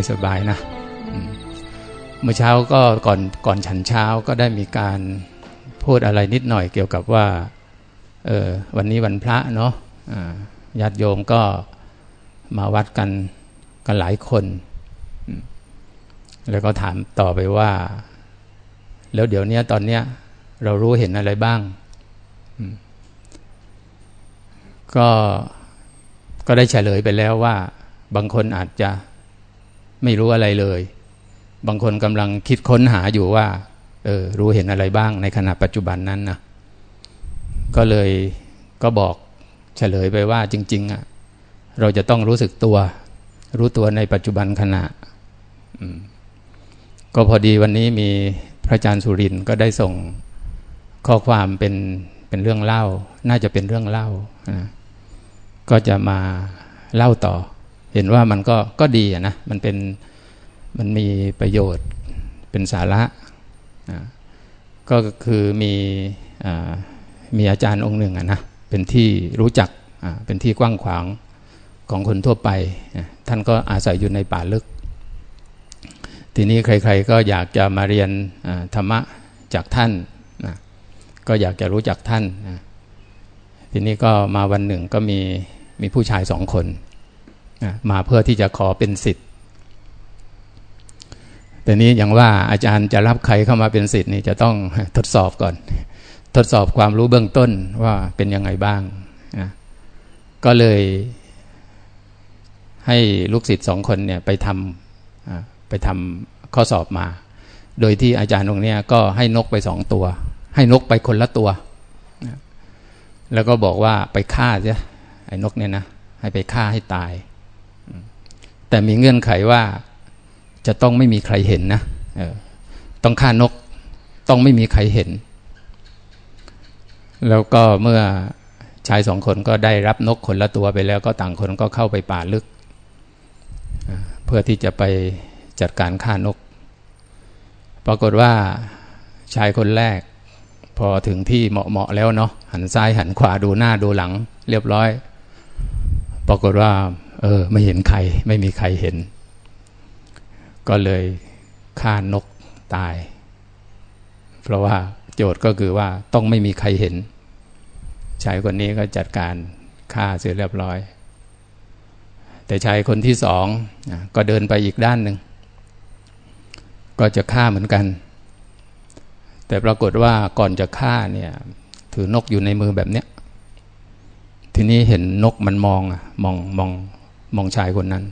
ให้สบายนะเมื่อเช้าก็ก่อนก่อนฉันเช้าก็ได้มีการพูดอะไรนิดหน่อยเกี่ยวกับว่าเออวันนี้วันพระเนาะญาติโยมก็มาวัดกันกันหลายคน แล้วก็ถามต่อไปว่า แล้วเดี๋ยวนี้ตอนเนี้ยเรารู้เห็นอะไรบ้าง ก็ก็ได้เฉลยไปแล้วว่า บางคนอาจจะ ไม่รู้อะไรเลย บางคนกำลังคิดค้นหาอยู่ว่า เออ รู้เห็นอะไรบ้างในขณะปัจจุบันนั้นนะก็เลยก็บอกเฉลยไปว่าจริง ๆอะเราจะต้องรู้สึกตัว รู้ตัวในปัจจุบันขณะก็พอดีวันนี้มีพระอาจารย์สุรินก็ได้ส่งข้อความเป็นเป็นเรื่องเล่า น่าจะเป็นเรื่องเล่านะก็จะมาเล่าต่อ เห็นว่ามันก็ก็ดีนะมันเป็นมันมีประโยชน์เป็นสาระก็คือมีมีอาจารย์องค์หนึ่งนะเป็นที่รู้จักเป็นที่กว้างขวางของคนทั่วไป ท่านก็อาศัยอยู่ในป่าลึก ทีนี้ใครๆก็อยากจะมาเรียนธรรมะจากท่านนะก็อยากจะรู้จักท่านนะทีนี้ก็มาวันหนึ่งก็มีมีผู้ชายสองคน มาเพื่อที่จะขอเป็นสิทธิ์แต่นี้อย่างว่าอาจารย์จะรับใครเข้ามาเป็นสิทธิ์นี่จะต้องทดสอบก่อน ทดสอบความรู้เบื้องต้นว่าเป็นยังไงบ้างนะก็เลยให้ลูกศิษย์สองคนเนี่ยไปทำไปทำข้อสอบมา โดยที่อาจารย์ตรงนี้ก็ให้นกไปสองตัว ให้นกไปคนละตัว แล้วก็บอกว่าไปฆ่าใช่ไอ้นกเนี่ยนะ ให้ไปฆ่าให้ตาย แต่มีเงื่อนไขว่าจะต้องไม่มีใครเห็นนะต้องฆ่านกต้องไม่มีใครเห็น แล้วก็เมื่อชายสองคนก็ได้รับนกคนละตัวไปแล้วก็ต่างคนก็เข้าไปป่าลึก เพื่อที่จะไปจัดการฆ่านก ปรากฏว่าชายคนแรก พอถึงที่เหมาะๆแล้วเนาะหันซ้ายหันขวาดูหน้าดูหลัง เรียบร้อย ปรากฏว่า เออ ไม่เห็นใคร ไม่มีใครเห็น ก็เลยฆ่านกตาย เพราะว่าโจทย์ก็คือว่าต้องไม่มีใครเห็นชายคนนี้ก็จัดการฆ่าเสร็จเรียบร้อย แต่ชายคนที่สองก็เดินไปอีกด้านหนึ่ง ก็จะฆ่าเหมือนกัน แต่ปรากฏว่าก่อนจะฆ่าเนี่ยถือนกอยู่ในมือแบบเนี้ยทีนี้เห็นนกมันมองอะมองมอง มองชายคนนั้น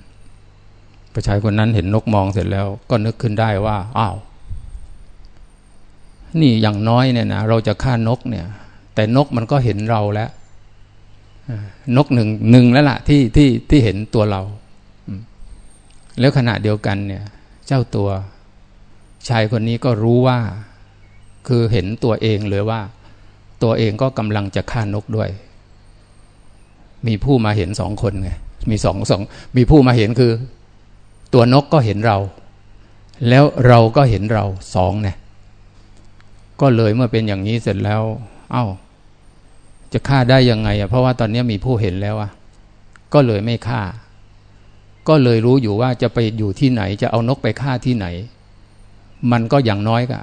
ประชายคนนั้นเห็นนกมองเสร็จแล้ว ก็นึกขึ้นได้ว่าอ้าวนี่อย่างน้อยเนี่ยนะเราจะฆ่านกเนี่ย แต่นกมันก็เห็นเราแล้วนกหนึ่งหนึ่งแล้วล่ะที่ที่ที่เห็นตัวเราแล้วขณะเดียวกันเนี่ย เจ้าตัวชายคนนี้ก็รู้ว่า คือเห็นตัวเองเลยว่า ตัวเองก็กำลังจะฆ่านกด้วย มีผู้มาเห็นสองคนไง มีสองสองมีผู้มาเห็นคือ ตัวนกก็เห็นเรา แล้วเราก็เห็นเราสองเนี่ยก็เลยเมื่อเป็นอย่างนี้เสร็จแล้ว เอา้า จะฆ่าได้ยังไงอะเพราะว่าตอนนี้มีผู้เห็นแล้วอะก็เลยไม่ฆ่า ก็เลยรู้อยู่ว่าจะไปอยู่ที่ไหน จะเอานกไปฆ่าที่ไหน มันก็อย่างน้อยก็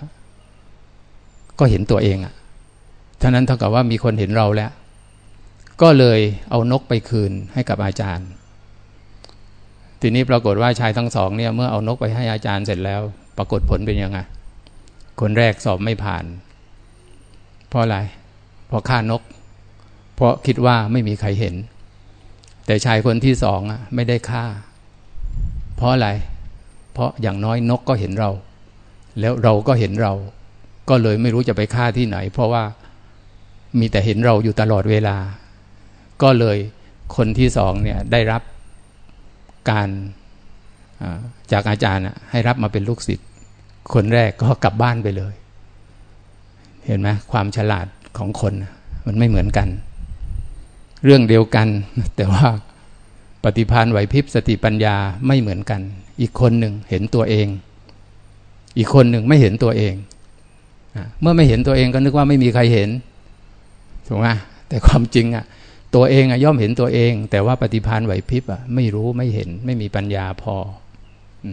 ก็เห็นตัวเองอะท่านั้นเท่ากับว่ามีคนเห็นเราแล้ว ก็เลยเอานกไปคืนให้กับอาจารย์ ทีนี้ปรากฏว่าชายทั้งสองเนี่ยเมื่อเอานกไปให้อาจารย์เสร็จแล้ว ปรากฏผลเป็นยังไง คนแรกสอบไม่ผ่าน เพราะอะไร เพราะฆ่านก เพราะคิดว่าไม่มีใครเห็น แต่ชายคนที่สองอะไม่ได้ฆ่า เพราะอะไร เพราะอย่างน้อยนกก็เห็นเรา แล้วเราก็เห็นเรา ก็เลยไม่รู้จะไปฆ่าที่ไหน เพราะว่ามีแต่เห็นเราอยู่ตลอดเวลา ก็เลยคนที่สองเนี่ยได้รับการจากอาจารย์ให้รับมาเป็นลูกศิษย์คนแรกก็กลับบ้านไปเลย เห็นไหมความฉลาดของคนมันไม่เหมือนกัน เรื่องเดียวกัน แต่ว่าปฏิพานไหวพริบสติปัญญาไม่เหมือนกัน อีกคนหนึ่งเห็นตัวเอง อีกคนหนึ่งไม่เห็นตัวเองเมื่อไม่เห็นตัวเองก็นึกว่าไม่มีใครเห็นถูกไหมแต่ความจริงอะ ตัวเองอะย่อมเห็นตัวเอง แต่ว่าปฏิพานไหวพริบอะไม่รู้ไม่เห็นไม่มีปัญญาพออ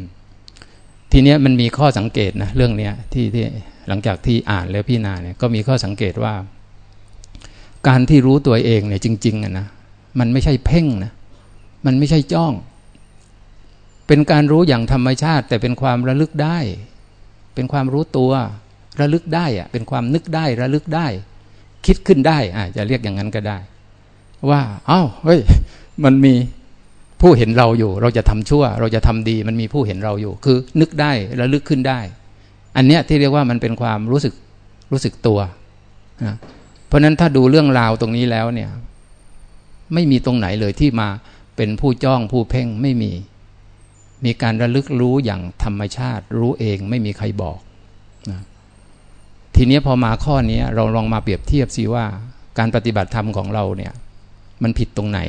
ทีเนี้ยมันมีข้อสังเกตนะเรื่องเนี้ยที่ที่หลังจากที่อ่านแล้วพี่นาเนี่ยก็มีข้อสังเกตว่า การที่รู้ตัวเองเนี่ยจริงๆอะนะมันไม่ใช่เพ่งนะมันไม่ใช่จ้อง เป็นการรู้อย่างธรรมชาติ แต่เป็นความระลึกได้ เป็นความรู้ตัวระลึกได้อะเป็นความนึกได้ระลึกได้ คิดขึ้นได้อ่าจะเรียกอย่างนั้นก็ได้ ว่าอ้าวเฮ้ย มันมีผู้เห็นเราอยู่ เราจะทำชั่ว เราจะทำดี มันมีผู้เห็นเราอยู่ คือนึกได้ระลึกขึ้นได้ อันเนี้ยที่เรียกว่ามันเป็นความรู้สึกรู้สึกตัวนะเพราะนั้นถ้าดูเรื่องราวตรงนี้แล้วเนี่ย ไม่มีตรงไหนเลยที่มาเป็นผู้จ้องผู้เพ่งไม่มี มีการระลึกรู้อย่างธรรมชาติ รู้เองไม่มีใครบอกนะทีนี้พอมาข้อนี้เราลองมาเปรียบเทียบสิว่า การปฏิบัติธรรมของเราเนี่ย มันผิดตรงไหน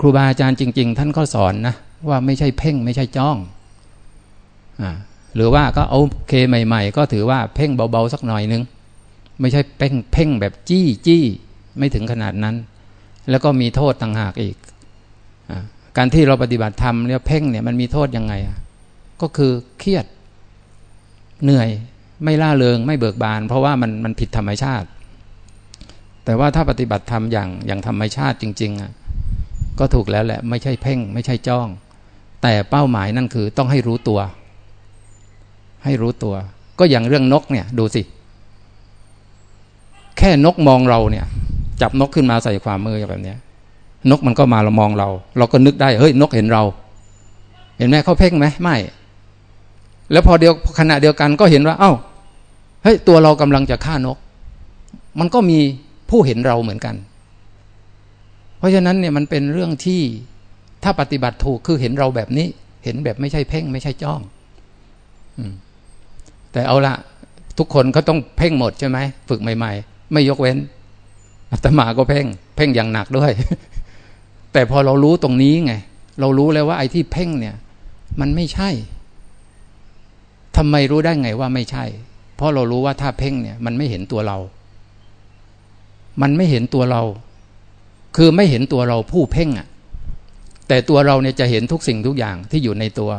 ครูบาอาจารย์จริง ๆ ท่านก็สอนนะว่าไม่ใช่เพ่งไม่ใช่จ้องอหรือว่าก็โอเคใหม่ ๆ ก็ถือว่าเพ่งเบาๆสักหน่อยนึง ไม่ใช่เพ่งเพ่งแบบจี้จี้ไม่ถึงขนาดนั้น แล้วก็มีโทษต่างหากอีกอการที่เราปฏิบัติธรรมเนี่ยเพ่งเนี่ยมันมีโทษยังไงก็คือเครียดเหนื่อยไม่ล่าเริงไม่เบิกบาน เพราะว่ามันมันผิดธรรมชาติ แต่ว่าถ้าปฏิบัติธรรมอย่างอย่างธรรมชาติจริงๆอะก็ถูกแล้วแหละไม่ใช่เพ่ง ไม่ใช่จ้อง แต่เป้าหมายนั่นคือต้องให้รู้ตัว ให้รู้ตัว ก็อย่างเรื่องนกเนี่ยดูสิ แค่นกมองเราเนี่ย จับนกขึ้นมาใส่ความมือแบบเนี้ย นกมันก็มาเรามองเรา เราก็นึกได้เฮ้ยนกเห็นเรา เห็นไหมเขาเพ่งไหมไม่ แล้วพอเดียวขณะเดียวกันก็เห็นว่า เอา้าเฮ้ยตัวเรากำลังจะฆ่านก มันก็มี ผู้เห็นเราเหมือนกัน เพราะฉะนั้นเนี่ยมันเป็นเรื่องที่ถ้าปฏิบัติถูกคือเห็นเราแบบนี้ เห็นแบบไม่ใช่เพ่งไม่ใช่จ้องอแต่เอาละทุกคนก็ต้องเพ่งหมดใช่ไหมฝึกใหม่ ๆ ไม่ยกเว้นอาตมาก็เพ่ง เพ่งอย่างหนักด้วย แต่พอเรารู้ตรงนี้ไง เรารู้แล้วว่าไอ้ที่เพ่งเนี่ย มันไม่ใช่ทำไมรู้ได้ไงว่าไม่ใช่ เพราะเรารู้ว่าถ้าเพ่งเนี่ย มันไม่เห็นตัวเรา มันไม่เห็นตัวเรา คือไม่เห็นตัวเราผู้เพ่งอะ่ะแต่ตัวเราเนี่ยจะเห็นทุกสิ่งทุกอย่างที่อยู่ในตัว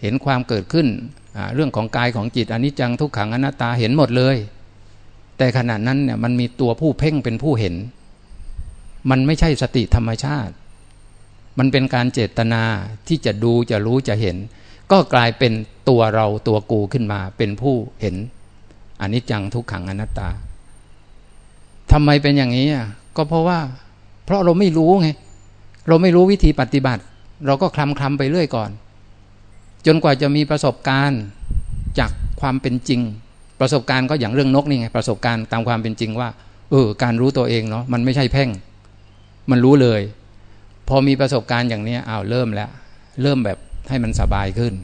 เห็นความเกิดขึ้น เรื่องของกายของจิตอนิจจังทุกขังอนัตตาเห็นหมดเลย แต่ขณะนั้นเนี่ยมันมีตัวผู้เพ่งเป็นผู้เห็น มันไม่ใช่สติธรรมชาติ มันเป็นการเจตนาที่จะดูจะรู้จะเห็น ก็กลายเป็นตัวเราตัวกูขึ้นมาเป็นผู้เห็นอนิจจังทุกขังอนัตตา ทำไมเป็นอย่างนี้อะก็เพราะว่า เพราะเราไม่รู้ไงเราไม่รู้วิธีปฏิบัติ เราก็คลำคลำไปเรื่อยก่อน จนกว่าจะมีประสบการณ์จากความเป็นจริง ประสบการณ์ก็อย่างเรื่องนกนี่ไงประสบการณ์ตามความเป็นจริงว่าเออการรู้ตัวเองเนาะมันไม่ใช่เพ่ง มันรู้เลย พอมีประสบการณ์อย่างนี้อ้าวเริ่มแล้ว เริ่มแบบให้มันสบายขึ้น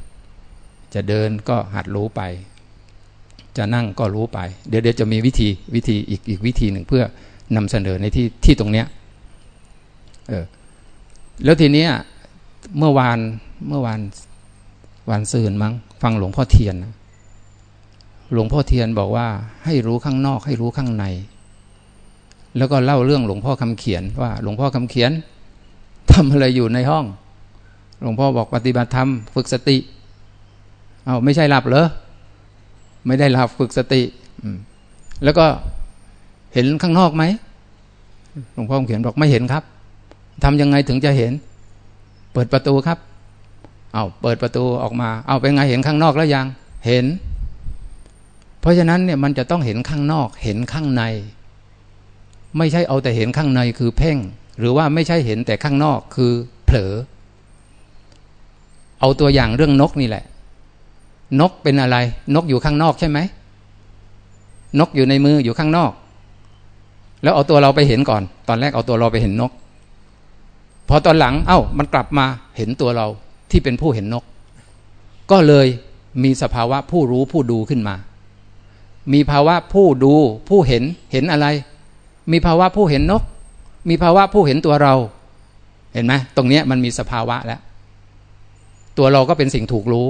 จะเดินก็หัดรู้ไป จะนั่งก็รู้ไป เดี๋ยวเดี๋ยวจะมีวิธีวิธีอีกอีกวิธีหนึ่งเพื่อนำเสนอในที่ที่ตรงเนี้ยเออแล้วทีเนี้ยเมื่อวานเมื่อวานวันซืนมั้งฟังหลวงพ่อเทียนนะหลวงพ่อเทียนบอกว่าให้รู้ข้างนอกให้รู้ข้างใน แล้วก็เล่าเรื่องหลวงพ่อคำเขียนว่า หลวงพ่อคำเขียนทำอะไรอยู่ในห้อง หลวงพ่อบอกปฏิบัติธรรม ฝึกสติ เอาไม่ใช่หลับเหรอ ไม่ได้หลับฝึกสติแล้วก็เห็นข้างนอกไหมหลวงพ่อเขียนบอกไม่เห็นครับทำยังไงถึงจะเห็น เปิดประตูครับ เอาเปิดประตูออกมา เอาเป็นไงเห็นข้างนอกแล้วยังเห็น เพราะฉะนั้นเนี่ยมันจะต้องเห็นข้างนอกเห็นข้างใน ไม่ใช่เอาแต่เห็นข้างในคือเพ่ง หรือว่าไม่ใช่เห็นแต่ข้างนอกคือเผลอ เอาตัวอย่างเรื่องนกนี่แหละ นกเป็นอะไร นกอยู่ข้างนอกใช่ไหม นกอยู่ในมืออยู่ข้างนอก แล้วเอาตัวเราไปเห็นก่อน ตอนแรกเอาตัวเราไปเห็นนก พอตอนหลัง เอา้า มันกลับมาเห็นตัวเราที่เป็นผู้เห็นนก ก็เลยมีสภาวะผู้รู้ผู้ดูขึ้นมา มีภาวะผู้ดูผู้เห็นเห็นอะไร มีภาวะผู้เห็นนก มีภาวะผู้เห็นตัวเรา เห็นไหมตรงนี้มันมีสภาวะแล้ว ตัวเราก็เป็นสิ่งถูกรู้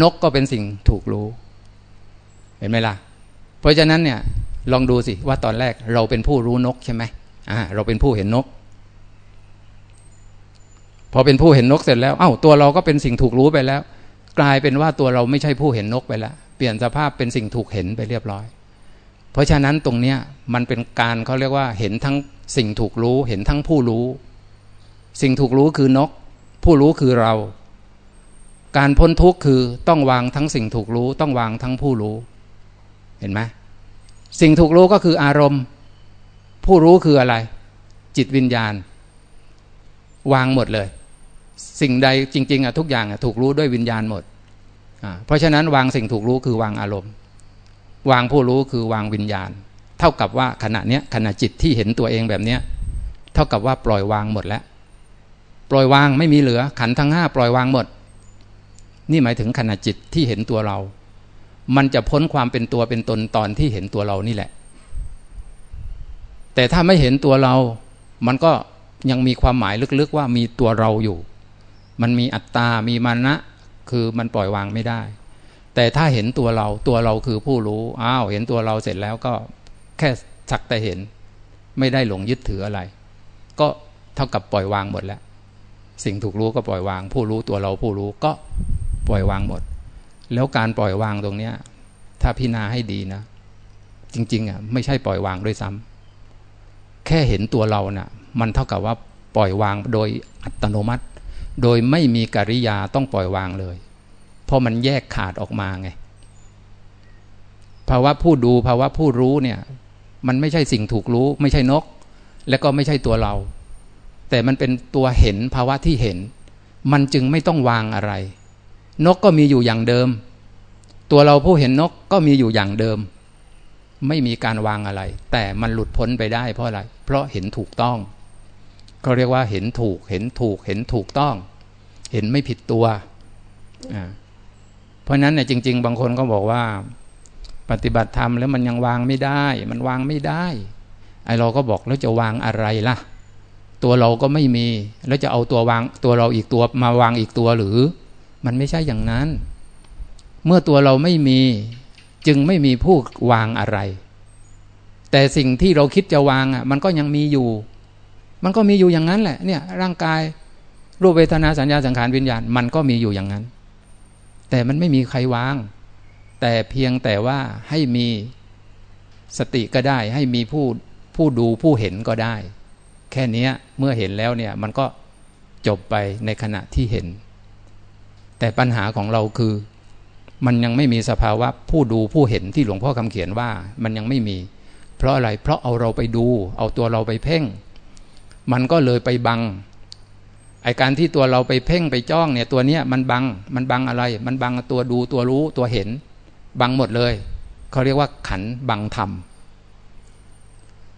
นกก็เป็นสิ่งถูกรู้ เห็นไหมล่ะ เพราะฉะนั้นเนี่ยลองดูสิว่าตอนแรกเราเป็นผู้รู้นกใช่ไหมอ่าเราเป็นผู้เห็นนก พอเป็นผู้เห็นนกเสร็จแล้ว เอ้าตัวเราก็เป็นสิ่งถูกรู้ไปแล้ว กลายเป็นว่าตัวเราไม่ใช่ผู้เห็นนกไปแล้วเปลี่ยนสภาพเป็นสิ่งถูกเห็นไปเรียบร้อย เพราะฉะนั้นตรงเนี้ยมันเป็นการเขาเรียกว่าเห็นทั้งสิ่งถูกรู้ เห็นทั้งผู้รู้ สิ่งถูกรู้คือนก ผู้รู้คือเรา การพ้นทุกข์คือต้องวางทั้งสิ่งถูกรู้ ต้องวางทั้งผู้รู้ เห็นไหมสิ่งถูกรู้ก็คืออารมณ์ ผู้รู้คืออะไร จิตวิญญาณ วางหมดเลย สิ่งใดจริง ๆอะทุกอย่างอะถูกรู้ด้วยวิญญาณหมดเพราะฉะนั้นวางสิ่งถูกรู้คือวางอารมณ์ วางผู้รู้คือวางวิญญาณ เท่ากับว่าขณะเนี้ยขณะจิตที่เห็นตัวเองแบบเนี้ยเท่ากับว่าปล่อยวางหมดแล้ว ปล่อยวางไม่มีเหลือ ขันทั้งห้าปล่อยวางหมด นี่หมายถึงขณะจิตที่เห็นตัวเรา มันจะพ้นความเป็นตัวเป็นตนตอนที่เห็นตัวเรานี่แหละ แต่ถ้าไม่เห็นตัวเรา มันก็ยังมีความหมายลึกๆว่ามีตัวเราอยู่ มันมีอัตตา มีมานะ คือมันปล่อยวางไม่ได้ แต่ถ้าเห็นตัวเรา ตัวเราคือผู้รู้ อ้าว เห็นตัวเราเสร็จแล้วก็แค่สักแต่เห็น ไม่ได้หลงยึดถืออะไร ก็เท่ากับปล่อยวางหมดแล้ว สิ่งถูกรู้ก็ปล่อยวาง ผู้รู้ตัวเราผู้รู้ก็ ล่อยวางหมด แล้วการปล่อยวางตรงเนี้ย ถ้าพิจารณาให้ดีนะ จริง ๆอะไม่ใช่ปล่อยวางด้วยซ้ำแค่เห็นตัวเรานะ่ะ มันเท่ากับว่าปล่อยวางโดยอัตโนมัติ โดยไม่มีกิริยาต้องปล่อยวางเลย เพราะมันแยกขาดออกมาไงภาวะผู้ดูภาวะผู้รู้เนี่ย มันไม่ใช่สิ่งถูกรู้ ไม่ใช่นก และก็ไม่ใช่ตัวเรา แต่มันเป็นตัวเห็นภาวะที่เห็น มันจึงไม่ต้องวางอะไร นกก็มีอยู่อย่างเดิม ตัวเราผู้เห็นนกก็มีอยู่อย่างเดิม ไม่มีการวางอะไร แต่มันหลุดพ้นไปได้เพราะอะไร เพราะเห็นถูกต้องเขาเรียกว่าเห็นถูกเห็นถูกเห็นถูกต้อง เห็นไม่ผิดตัวเพราะนั้นเนี่ยจริง ๆ บางคนก็บอกว่า ปฏิบัติธรรมแล้วมันยังวางไม่ได้ มันวางไม่ได้ไอเราก็บอกแล้วจะวางอะไรล่ะ ตัวเราก็ไม่มี แล้วจะเอาตัววางตัวเราอีกตัวมาวางอีกตัวหรือ มันไม่ใช่อย่างนั้น เมื่อตัวเราไม่มีจึงไม่มีผู้วางอะไร แต่สิ่งที่เราคิดจะวางอะ มันก็ยังมีอยู่ มันก็มีอยู่อย่างนั้นแหละ เนี่ย ร่างกายรูปเวทนาสัญญาสังขารวิญญาณ มันก็มีอยู่อย่างนั้น แต่มันไม่มีใครวาง แต่เพียงแต่ว่าให้มีสติก็ได้ ให้มีผู้ผู้ดูผู้เห็นก็ได้ แค่นี้เมื่อเห็นแล้วเนี่ย มันก็จบไปในขณะที่เห็น แต่ปัญหาของเราคือ มันยังไม่มีสภาวะผู้ดูผู้เห็นที่หลวงพ่อคำเขียนว่า มันยังไม่มี เพราะอะไรเพราะเอาเราไปดู เอาตัวเราไปเพ่ง มันก็เลยไปบังไอการที่ตัวเราไปเพ่งไปจ้องเนี่ยตัวเนี้ยมันบังมันบังอะไร มันบังตัวดูตัวรู้ตัวเห็น บังหมดเลยเขาเรียกว่าขันบังธรรม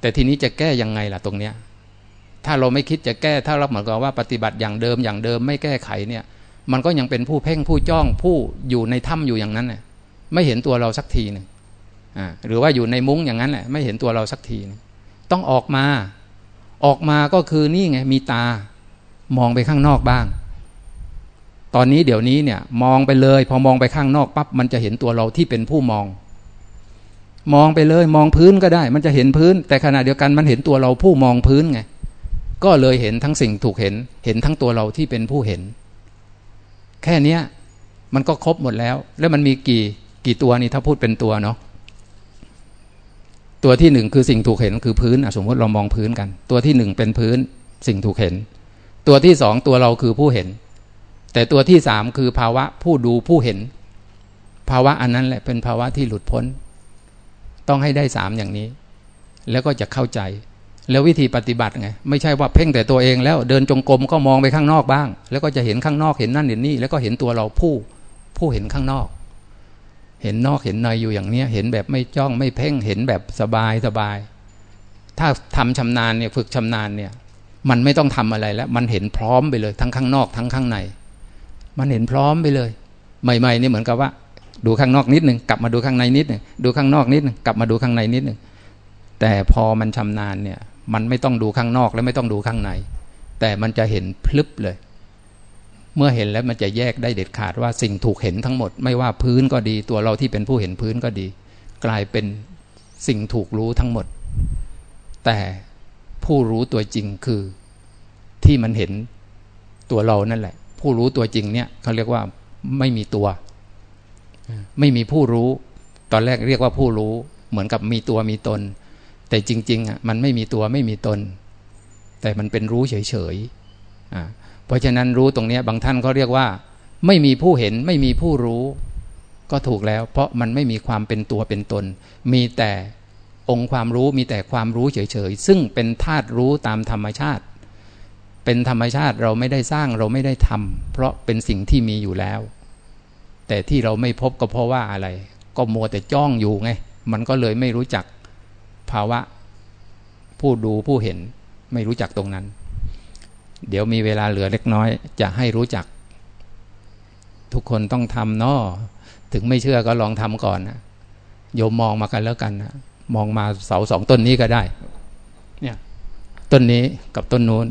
แต่ทีนี้จะแก้ยังไงล่ะตรงเนี้ยถ้าเราไม่คิดจะแก้ถ้าเราเหมือนกับว่าปฏิบัติอย่างเดิมอย่างเดิมไม่แก้ไขเนี่ย มันก็ยังเป็นผู้เพ่งผู้จ้องผู้อยู่ในถ้ำอยู่อย่างนั้นเนี่ยไม่เห็นตัวเราสักทีหนึ่งอ่าหรือว่าอยู่ในมุ้งอย่างนั้นแหละไม่เห็นตัวเราสักทีนึงต้องออกมา ออกมาก็คือนี่ไงมีตามองไปข้างนอกบ้าง ตอนนี้เดี๋ยวนี้เนี่ยมองไปเลย พอมองไปข้างนอกปั๊บมันจะเห็นตัวเราที่เป็นผู้มอง มองไปเลยมองพื้นก็ได้ มันจะเห็นพื้น แต่ขณะเดียวกันมันเห็นตัวเราผู้มองพื้นไงก็เลยเห็นทั้งสิ่งถูกเห็น เห็นทั้งตัวเราที่เป็นผู้เห็น แค่เนี้ยมันก็ครบหมดแล้ว แล้วมันมีกี่กี่ตัวนี่ถ้าพูดเป็นตัวเนาะตัวที่หนึ่งคือสิ่งถูกเห็นคือพื้นสมมติเรามองพื้นกัน ตัวที่หนึ่งเป็นพื้นสิ่งถูกเห็น ตัวที่สองตัวเราคือผู้เห็น แต่ตัวที่สามคือภาวะผู้ดูผู้เห็น ภาวะอันนั้นแหละเป็นภาวะที่หลุดพ้น ต้องให้ได้สามอย่างนี้ แล้วก็จะเข้าใจ แล้ววิธีปฏิบัติไงไม่ใช่ว่าเพ่งแต่ตัวเองแล้วเดินจงกรมก็มองไปข้างนอกบ้าง แล้วก็จะเห็นข้างนอกเห็นนั่นเห็นนี่แล้วก็เห็นตัวเราผู้ผู้เห็นข้างนอก เห็นนอกเห็นในอยู่อย่างเนี้ย เห็นแบบไม่จ้องไม่เพ่งเห็นแบบสบายสบาย ถ้าทำชำนาญเนี่ยฝึกชำนาญเนี่ย มันไม่ต้องทำอะไรแล้ว มันเห็นพร้อมไปเลย ทั้งข้างนอกทั้งข้างใน มันเห็นพร้อมไปเลย ใหม่ๆนี่เหมือนกับว่า ดูข้างนอกนิดหนึ่งกลับมาดูข้างในนิดหนึ่งดูข้างนอกนิดหนึ่งกลับมาดูข้างในนิดหนึ่งแต่พอมันชำนาญเนี่ย มันไม่ต้องดูข้างนอกและไม่ต้องดูข้างใน แต่มันจะเห็นพลึบเลย เมื่อเห็นแล้วมันจะแยกได้เด็ดขาดว่าสิ่งถูกเห็นทั้งหมด ไม่ว่าพื้นก็ดี ตัวเราที่เป็นผู้เห็นพื้นก็ดี กลายเป็นสิ่งถูกรู้ทั้งหมด แต่ผู้รู้ตัวจริงคือที่มันเห็นตัวเรานั่นแหละ ผู้รู้ตัวจริงเนี่ยเขาเรียกว่าไม่มีตัว ไม่มีผู้รู้ ตอนแรกเรียกว่าผู้รู้ เหมือนกับมีตัวมีตน แต่จริงๆอะมันไม่มีตัวไม่มีตน แต่มันเป็นรู้เฉยๆอ่าเพราะฉะนั้นรู้ตรงนี้บางท่านก็เรียกว่า ไม่มีผู้เห็นไม่มีผู้รู้ ก็ถูกแล้ว เพราะมันไม่มีความเป็นตัวเป็นตน มีแต่องค์ความรู้มีแต่ความรู้เฉยๆ ซึ่งเป็นธาตุรู้ตามธรรมชาติ เป็นธรรมชาติเราไม่ได้สร้างเราไม่ได้ทำเพราะเป็นสิ่งที่มีอยู่แล้ว แต่ที่เราไม่พบก็เพราะว่าอะไร ก็มัวแต่จ้องอยู่ไง มันก็เลยไม่รู้จัก ภาวะ ผู้ดูผู้เห็นไม่รู้จักตรงนั้น เดี๋ยวมีเวลาเหลือเล็กน้อย จะให้รู้จัก ทุกคนต้องทำเนาะถึงไม่เชื่อก็ลองทำก่อนนะโยมมองมากันแล้วกันนะมองมาเสาสองต้นนี้ก็ได้ เนี่ยต้นนี้กับต้นนู้น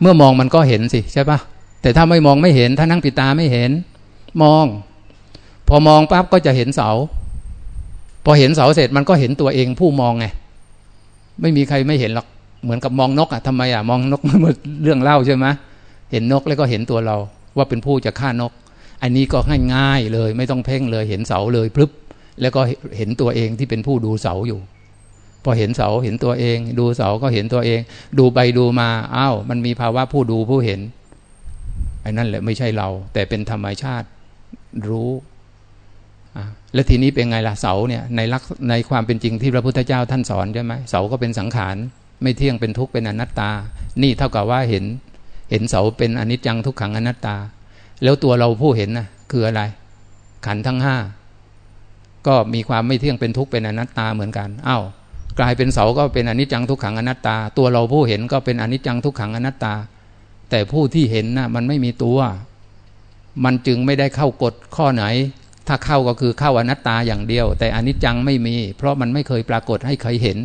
เมื่อมองมันก็เห็นสิใช่ปะแต่ถ้าไม่มองไม่เห็น ถ้านั่งปิดตาไม่เห็น มอง พอมองปั๊บก็จะเห็นเสา พอเห็นเสาเสร็จมันก็เห็นตัวเองผู้มองไง ไม่มีใครไม่เห็นหรอกเหมือนกับมองนกอะทำไมอะมองนกมันเรื่องเล่าใช่ไหมเห็นนกแล้วก็เห็นตัวเรา ว่าเป็นผู้จะฆ่านก อันนี้ก็ง่ายๆเลย ไม่ต้องเพ่งเลย เห็นเสาเลยพลึบแล้วก็เห็นตัวเองที่เป็นผู้ดูเสาอยู่ พอเห็นเสาเห็นตัวเอง ดูเสาก็เห็นตัวเอง ดูไปดูมาอ้าวมันมีภาวะผู้ดูผู้เห็นไอ้นั่นแหละไม่ใช่เรา แต่เป็นธรรมชาติรู้ แล้วทีนี้เป็นไงล่ะเสาเนี่ยในลักในความเป็นจริงที่พระพุทธเจ้าท่านสอนใช่ไหมเสาก็เป็นสังขารไม่เที่ยงเป็นทุกข์เป็นอนัตตา นี่เท่ากับว่าเห็น เห็นเสาเป็นอนิจจังทุกขังอนัตตา แล้วตัวเราผู้เห็นนะคืออะไร ขันทั้งห้าก็มีความไม่เที่ยงเป็นทุกข์เป็นอนัตตาเหมือนกันอ้าวกลายเป็นเสาก็เป็นอนิจจังทุกขังอนัตตา ตัวเราผู้เห็นก็เป็นอนิจจังทุกขังอนัตตา แต่ผู้ที่เห็นนะ่ะมันไม่มีตัว มันจึงไม่ได้เข้ากฎข้อไหน ถ้าเข้าก็คือเข้าอนัตตาอย่างเดียว แต่อนิจจังไม่มี เพราะมันไม่เคยปรากฏให้ใครเห็น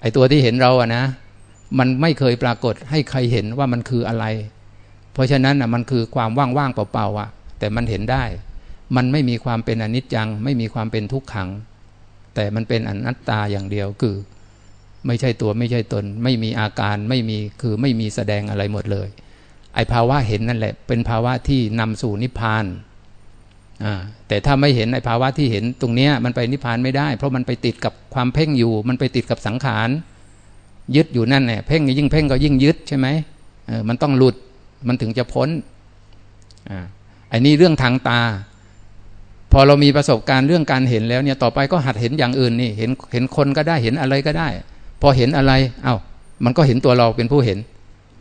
ไอ้ตัวที่เห็นเราอะนะ มันไม่เคยปรากฏให้ใครเห็นว่ามันคืออะไร เพราะฉะนั้นอะมันคือความว่างๆเปล่าๆอะแต่มันเห็นได้ มันไม่มีความเป็นอนิจจัง ไม่มีความเป็นทุกขัง แต่มันเป็นอนัตตาอย่างเดียวคือ ไม่ใช่ตัวไม่ใช่ตน ไม่มีอาการไม่มีคือไม่มีแสดงอะไรหมดเลย ไอภาวะเห็นนั่นแหละ เป็นภาวะที่นำสู่นิพพาน แต่ถ้าไม่เห็นไอภาวะที่เห็นตรงเนี้ยมันไปนิพพานไม่ได้ เพราะมันไปติดกับความเพ่งอยู่ มันไปติดกับสังขารยึดอยู่นั่นแหละเพ่งยิ่งเพ่งก็ยิ่งยึดใช่ไหมมันต้องหลุดมันถึงจะพ้นอันนี้เรื่องทางตา พอเรามีประสบการณ์เรื่องการเห็นแล้วเนี่ยต่อไปก็หัดเห็นอย่างอื่นนี่เห็นเห็นคนก็ได้เห็นอะไรก็ได้ พอเห็นอะไรเอา้ามันก็เห็นตัวเราเป็นผู้เห็น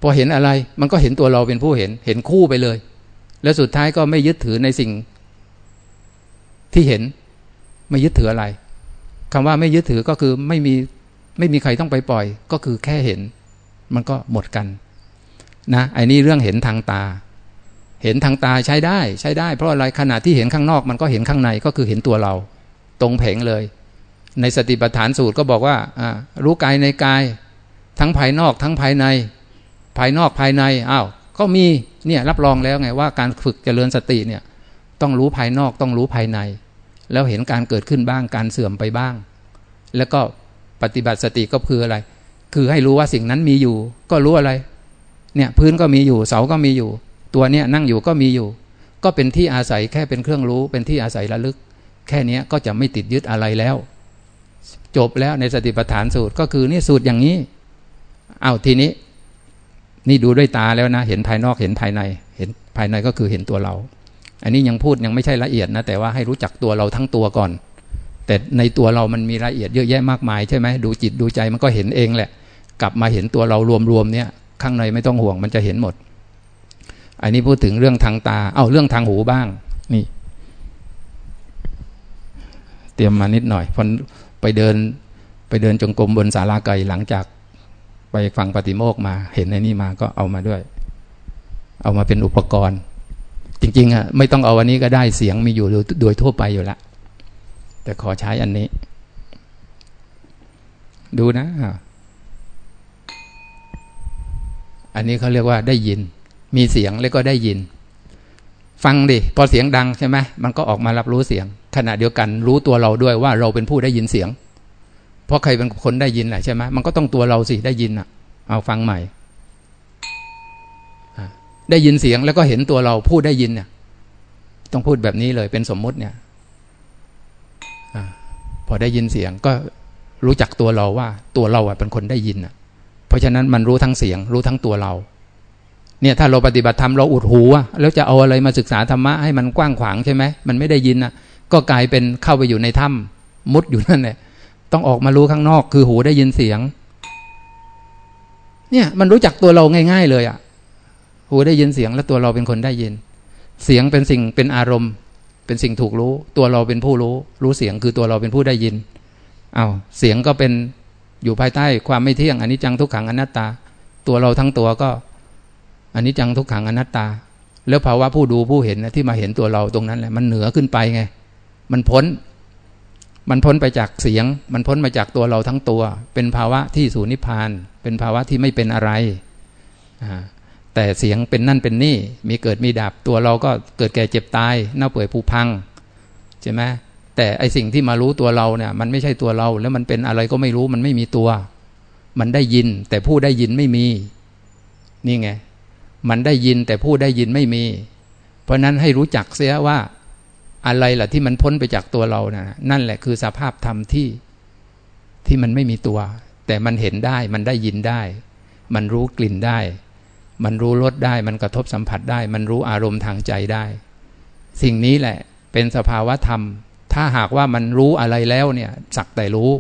พอเห็นอะไรมันก็เห็นตัวเราเป็นผู้เห็น เห็นคู่ไปเลย แล้วสุดท้ายก็ไม่ยึดถือในสิ่ง ที่เห็นไม่ยึดถืออะไรคำว่าไม่ยึดถือก็คือไม่มีไม่มีใครต้องไปปล่อย ก็คือแค่เห็น มันก็หมดกัน นะไอ้นี่เรื่องเห็นทางตา เห็นทางตาใช้ได้ ใช้ได้ เพราะอะไรขณะที่เห็นข้างนอก มันก็เห็นข้างในก็คือเห็นตัวเรา ตรงเพงเลย ในสติปัฏฐานสูตรก็บอกว่ารู้กายในกาย ทั้งภายนอกทั้งภายใน ภายนอกภายในอ้าวก็มีเนี่ยรับรองแล้วไงว่าการฝึกเจริญสติเนี่ย ต้องรู้ภายนอกต้องรู้ภายใน แล้วเห็นการเกิดขึ้นบ้างการเสื่อมไปบ้าง แล้วก็ปฏิบัติสติก็คืออะไร คือให้รู้ว่าสิ่งนั้นมีอยู่ ก็รู้อะไร เนี่ยพื้นก็มีอยู่เสาก็มีอยู่ ตัวเนี้ยนั่งอยู่ก็มีอยู่ ก็เป็นที่อาศัยแค่เป็นเครื่องรู้ เป็นที่อาศัยระลึก แค่นี้ก็จะไม่ติดยึดอะไรแล้ว จบแล้วในสติปัฏฐานสูตรก็คือนี่สูตรอย่างนี้เอาทีนี้ นี่ดูด้วยตาแล้วนะ เห็นภายนอกเห็นภายใน เห็นภายในก็คือเห็นตัวเรา อันนี้ยังพูดยังไม่ใช่ละเอียดนะ แต่ว่าให้รู้จักตัวเราทั้งตัวก่อน แต่ในตัวเรามันมีรายละเอียดเยอะแยะมากมายใช่ไหมดูจิตดูใจมันก็เห็นเองแหละ กลับมาเห็นตัวเรารวมๆเนี่ย ข้างในไม่ต้องห่วงมันจะเห็นหมด อันนี้พูดถึงเรื่องทางตา เอาเรื่องทางหูบ้าง นี่ เตรียมมานิดหน่อยพอไปเดินไปเดินจงกรมบนศาลาไก่หลังจากไปฟังปฏิโมกมา เห็นในนี้มาก็เอามาด้วย เอามาเป็นอุปกรณ์ จริงๆอะไม่ต้องเอาวันนี้ก็ได้เสียงมีอยู่โดยทั่วไปอยู่ล้วแต่ขอใช้อันนี้ ดูนะ อันนี้เขาเรียกว่าได้ยิน มีเสียงแล้วก็ได้ยิน ฟังดิ พอเสียงดังใช่ไหมมันก็ออกมารับรู้เสียง ขณะเดียวกันรู้ตัวเราด้วยว่าเราเป็นผู้ได้ยินเสียง เพราะใครเป็นคนได้ยินแหละใช่ไหมมันก็ต้องตัวเราสิได้ยินอะ เอาฟังใหม่ ได้ยินเสียงแล้วก็เห็นตัวเราพูดได้ยินเนี่ย ต้องพูดแบบนี้เลยเป็นสมมุติเนี่ยอพอได้ยินเสียงก็รู้จักตัวเราว่า ตัวเราเป็นคนได้ยินอะ เพราะฉะนั้นมันรู้ทั้งเสียง รู้ทั้งตัวเรา เนี่ย ถ้าเราปฏิบัติธรรมเราอุดหูอะแล้วจะเอาอะไรมาศึกษาธรรมะให้มันกว้างขวางใช่ไหมมันไม่ได้ยินอะ ก็กลายเป็นเข้าไปอยู่ในถ้ำมุดอยู่นั่นแหละต้องออกมารู้ข้างนอก คือหูได้ยินเสียง เนี่ยมันรู้จักตัวเราง่าย ๆ เลยอะ่ะ หูได้ยินเสียงแล้วตัวเราเป็นคนได้ยิน เสียงเป็นสิ่งเป็นอารมณ์ เป็นสิ่งถูกรู้ ตัวเราเป็นผู้รู้ รู้เสียงคือตัวเราเป็นผู้ได้ยินเอา้าเสียงก็เป็นอยู่ภายใต้ความไม่เที่ยงอันนี้จังทุกขังอนัตตา ตัวเราทั้งตัวก็อันนี้จังทุกขังอนัตตา แล้วภาวะผู้ดูผู้เห็นนะที่มาเห็นตัวเราตรงนั้นแหละมันเหนือขึ้นไปไง มันพ้น มันพ้นไปจากเสียง มันพ้นมาจากตัวเราทั้งตัว เป็นภาวะที่สูนิพาน เป็นภาวะที่ไม่เป็นอะไรอ่า แต่เสียงเป็นนั่นเป็นนี่ มีเกิดมีดับ ตัวเราก็เกิดแก่เจ็บตาย เน่าเปื่อยผุพังใช่ไหมแต่ไอสิ่งที่มารู้ตัวเราเนี่ยมันไม่ใช่ตัวเรา แล้วมันเป็นอะไรก็ไม่รู้มันไม่มีตัว มันได้ยิน แต่ผู้ได้ยินไม่มี นี่ไง มันได้ยินแต่ผู้ได้ยินไม่มี เพราะนั้นให้รู้จักเสียว่าอะไรล่ะที่มันพ้นไปจากตัวเรานะนั่นแหละคือสภาพธรรมที่ที่มันไม่มีตัว แต่มันเห็นได้มันได้ยินได้ มันรู้กลิ่นได้ มันรู้รสได้ มันกระทบสัมผัสได้ มันรู้อารมณ์ทางใจได้ สิ่งนี้แหละเป็นสภาวะธรรม ถ้าหากว่ามันรู้อะไรแล้วเนี่ยสักแต่รู้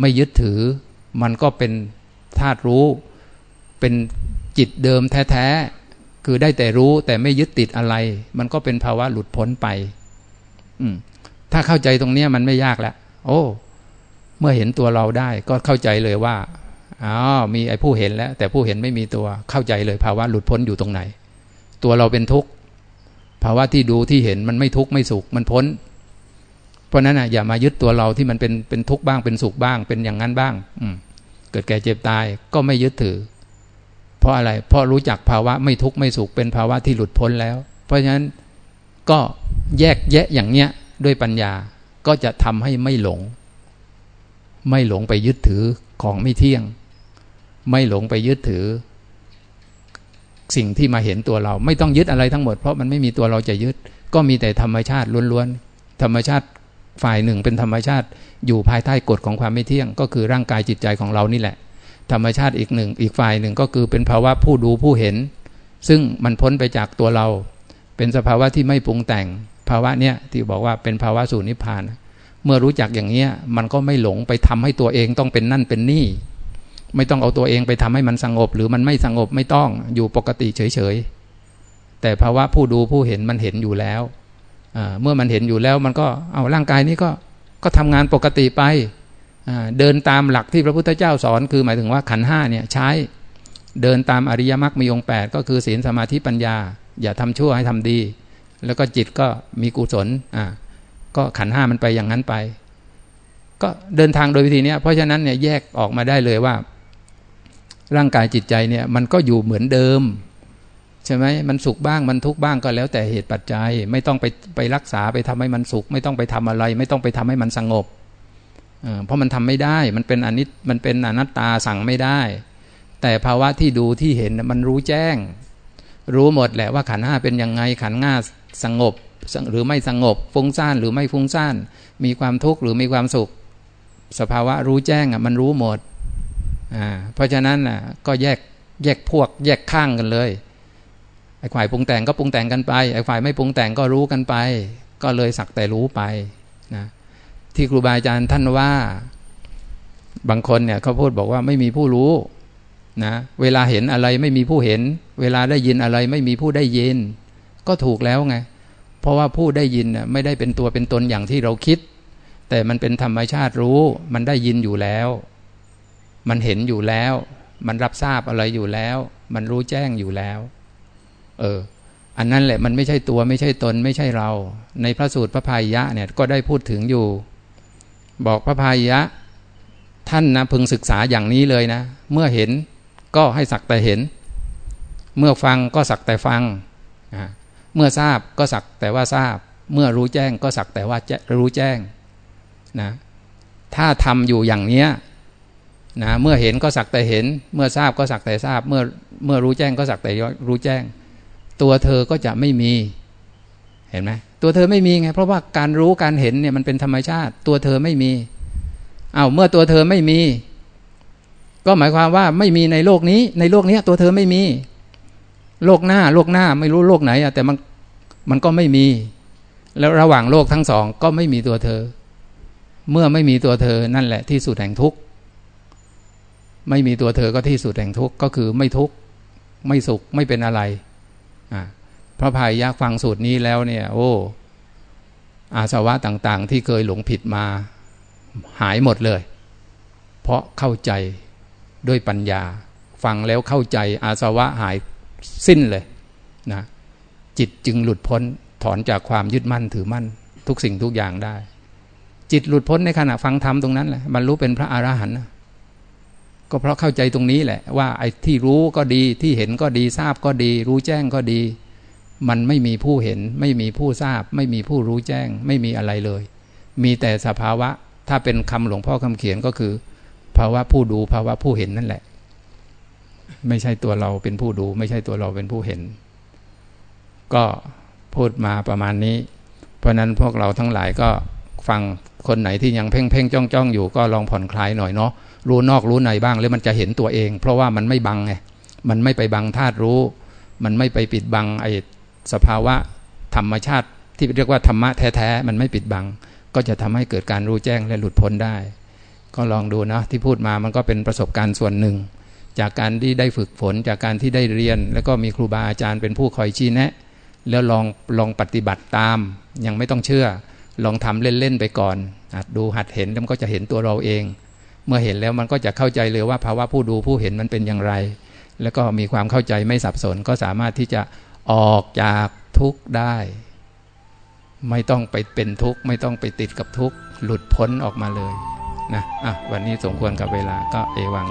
ไม่ยึดถือ มันก็เป็นธาตุรู้ เป็นจิตเดิมแท้ๆ คือได้แต่รู้แต่ไม่ยึดติดอะไร มันก็เป็นภาวะหลุดพ้นไปถ้าเข้าใจตรงนี้มันไม่ยากแล้วโอ้ เมื่อเห็นตัวเราได้ ก็เข้าใจเลยว่า อ๋อมีไอ้ผู้เห็นแล้ว แต่ผู้เห็นไม่มีตัวเข้าใจเลย ภาวะหลุดพ้นอยู่ตรงไหน ตัวเราเป็นทุกข์ภาวะที่ดูที่เห็นมันไม่ทุกข์ไม่สุขมันพ้น เพราะนั้นอะอย่ามายึดตัวเราที่มันเป็นเป็นทุกข์บ้างเป็นสุขบ้าง เป็นอย่างนั้นบ้าง อืมเกิดแก่เจ็บตายก็ไม่ยึดถือ เพราะอะไรเพราะรู้จักภาวะไม่ทุกข์ไม่สุขเป็นภาวะที่หลุดพ้นแล้ว เพราะฉะนั้นก็แยกแยะอย่างเนี้ยด้วยปัญญาก็จะทำให้ไม่หลง ไม่หลงไปยึดถือของไม่เที่ยง ไม่หลงไปยึดถือ สิ่งที่มาเห็นตัวเรา ไม่ต้องยึดอะไรทั้งหมดเพราะมันไม่มีตัวเราจะยึด ก็มีแต่ธรรมชาติล้วนๆธรรมชาติฝ่ายหนึ่งเป็นธรรมชาติอยู่ภายใต้กฎของความไม่เที่ยง ก็คือร่างกายจิตใจของเรานี่แหละ ธรรมชาติอีกหนึ่ง อีกฝ่ายหนึ่งก็คือเป็นภาวะผู้ดูผู้เห็น ซึ่งมันพ้นไปจากตัวเรา เป็นสภาวะที่ไม่ปรุงแต่ง ภาวะเนี้ยที่บอกว่าเป็นภาวะสู่นิพพาน เมื่อรู้จักอย่างเนี้ยมันก็ไม่หลงไปทำให้ตัวเองต้องเป็นนั่นเป็นนี่ ไม่ต้องเอาตัวเองไปทำให้มันสงบ หรือมันไม่สงบไม่ต้องอยู่ปกติเฉยๆ แต่ภาวะผู้ดูผู้เห็นมันเห็นอยู่แล้ว เมื่อมันเห็นอยู่แล้วมันก็เอาร่างกายนี้ก็ก็ทำงานปกติไป เดินตามหลักที่พระพุทธเจ้าสอน คือหมายถึงว่าขันห้าเนี่ยใช้เดินตามอริยมรรคมีองค์แปดก็คือศีลสมาธิปัญญา อย่าทำชั่วให้ทำดี แล้วก็จิตก็มีกุศลอ่าก็ขันห้ามันไปอย่างนั้นไป ก็เดินทางโดยวิธีนี้เพราะฉะนั้นเนี่ยแยกออกมาได้เลยว่า ร่างกายจิตใจเนี่ยมันก็อยู่เหมือนเดิม ใช่ไหมมันสุขบ้างมันทุกข์บ้างก็แล้วแต่เหตุปัจจัย ไม่ต้องไปไปรักษาไปทำให้มันสุข ไม่ต้องไปทำอะไร ไม่ต้องไปทำให้มันสงบเพราะมันทำไม่ได้มันเป็นอนิจมันเป็นอนัตตาสั่งไม่ได้ แต่ภาวะที่ดูที่เห็นมันรู้แจ้ง รู้หมดแหละว่าขันห้าเป็นยังไงขันห้าสงบหรือไม่สงบฟุ้งซ่านหรือไม่ฟุ้งซ่าน มีความทุกข์หรือมีความสุข สภาวะรู้แจ้งอะมันรู้หมด เพราะฉะนั้นอะก็แยกแยกพวกแยกข้างกันเลยไอ้ฝ่ายปรุงแต่งก็ปรุงแต่งกันไปไอ้ฝ่ายไม่ปรุงแต่งก็รู้กันไป ก็เลยสักแต่รู้ไปนะที่ครูบาอาจารย์ท่านว่าบางคนเนี่ยเขาพูดบอกว่าไม่มีผู้รู้นะเวลาเห็นอะไรไม่มีผู้เห็น เวลาได้ยินอะไรไม่มีผู้ได้ยิน ก็ถูกแล้วไง เพราะว่าผู้ได้ยินไม่ได้เป็นตัวเป็นตนอย่างที่เราคิด แต่มันเป็นธรรมชาติรู้ มันได้ยินอยู่แล้ว มันเห็นอยู่แล้ว มันรับทราบอะไรอยู่แล้ว มันรู้แจ้งอยู่แล้ว เออ อันนั้นแหละมันไม่ใช่ตัวไม่ใช่ตนไม่ใช่เรา ในพระสูตรพระพายยะเนี่ยก็ได้พูดถึงอยู่ บอกพระพายยะ ท่านนะพึงศึกษาอย่างนี้เลยนะ เมื่อเห็นก็ให้สักแต่เห็น เมื่อฟังก็สักแต่ฟัง เมื่อทราบก็สักแต่ว่าทราบ เมื่อรู้แจ้งก็สักแต่ว่ารู้แจ้งนะถ้าทำอยู่อย่างเนี้ย นะเมื่อเห็นก็สักแต่เห็น เมื่อทราบก็สักแต่ทราบ เมื่อเมื่อรู้แจ้งก็สักแต่รู้แจ้ง ตัวเธอก็จะไม่มี เห็นไหมตัวเธอไม่มีไง เพราะว่าการรู้การเห็นเนี่ยมันเป็นธรรมชาติ ตัวเธอไม่มีอา้าวเมื่อตัวเธอไม่มี ก็หมายความว่าไม่มีในโลกนี้ ในโลกนี้ตัวเธอไม่มี โลกหน้าโลกหน้าไม่รู้โลกไหนอะแต่มันมันก็ไม่มี แล้วระหว่างโลกทั้งสองก็ไม่มีตัวเธอ เมื่อไม่มีตัวเธอนั่นแหละที่สุดแห่งทุกข์ ไม่มีตัวเธอก็ที่สุดแห่งทุกข์ก็คือไม่ทุกข์ไม่สุขไม่เป็นอะไรอ่าพระพายยักษ์ฟังสูตรนี้แล้วเนี่ย โอ้อาสวะต่างๆ ที่เคยหลงผิดมา หายหมดเลย เพราะเข้าใจด้วยปัญญา ฟังแล้วเข้าใจอาสวะหายสิ้นเลยนะจิตจึงหลุดพ้นถอนจากความยึดมั่นถือมั่น ทุกสิ่งทุกอย่างได้ จิตหลุดพ้นในขณะฟังธรรมตรงนั้นแหละบรรลุเป็นพระอรหันต์ ก็เพราะเข้าใจตรงนี้แหละ ว่าไอ้ที่รู้ก็ดีที่เห็นก็ดีทราบก็ดี รู้แจ้งก็ดี มันไม่มีผู้เห็น ไม่มีผู้ทราบ ไม่มีผู้รู้แจ้ง ไม่มีอะไรเลย มีแต่สภาวะถ้าเป็นคำหลวงพ่อคำเขียนก็คือ ภาวะผู้ดูภาวะผู้เห็นนั่นแหละ ไม่ใช่ตัวเราเป็นผู้ดู ไม่ใช่ตัวเราเป็นผู้เห็น ก็พูดมาประมาณนี้ เพราะนั้นพวกเราทั้งหลายก็ฟังคนไหนที่ยังเพ่งเพ่งจ้องจ้องอยู่ก็ลองผ่อนคลายหน่อยเนาะ รู้นอกรู้ในบ้าง แล้วมันจะเห็นตัวเอง เพราะว่ามันไม่บังไงมันไม่ไปบังธาตุรู้ มันไม่ไปปิดบังไอ้สภาวะธรรมชาติ ที่เรียกว่าธรรมะแท้ๆมันไม่ปิดบัง ก็จะทำให้เกิดการรู้แจ้งและหลุดพ้นได้ ก็ลองดูนะที่พูดมามันก็เป็นประสบการณ์ส่วนหนึ่ง จากการที่ได้ฝึกฝนจากการที่ได้เรียน แล้วก็มีครูบาอาจารย์เป็นผู้คอยชี้แนะ แล้วลองลองปฏิบัติตาม ยังไม่ต้องเชื่อ ลองทำเล่นๆไปก่อนหัดดูหัดเห็นแล้วมันก็จะเห็นตัวเราเอง เมื่อเห็นแล้วมันก็จะเข้าใจเลยว่าภาวะผู้ดูผู้เห็นมันเป็นอย่างไร แล้วก็มีความเข้าใจไม่สับสนก็สามารถที่จะออกจากทุกข์ได้ ไม่ต้องไปเป็นทุกข์ ไม่ต้องไปติดกับทุกข์ หลุดพ้นออกมาเลยนะอะวันนี้สมควรกับเวลาก็เอวัง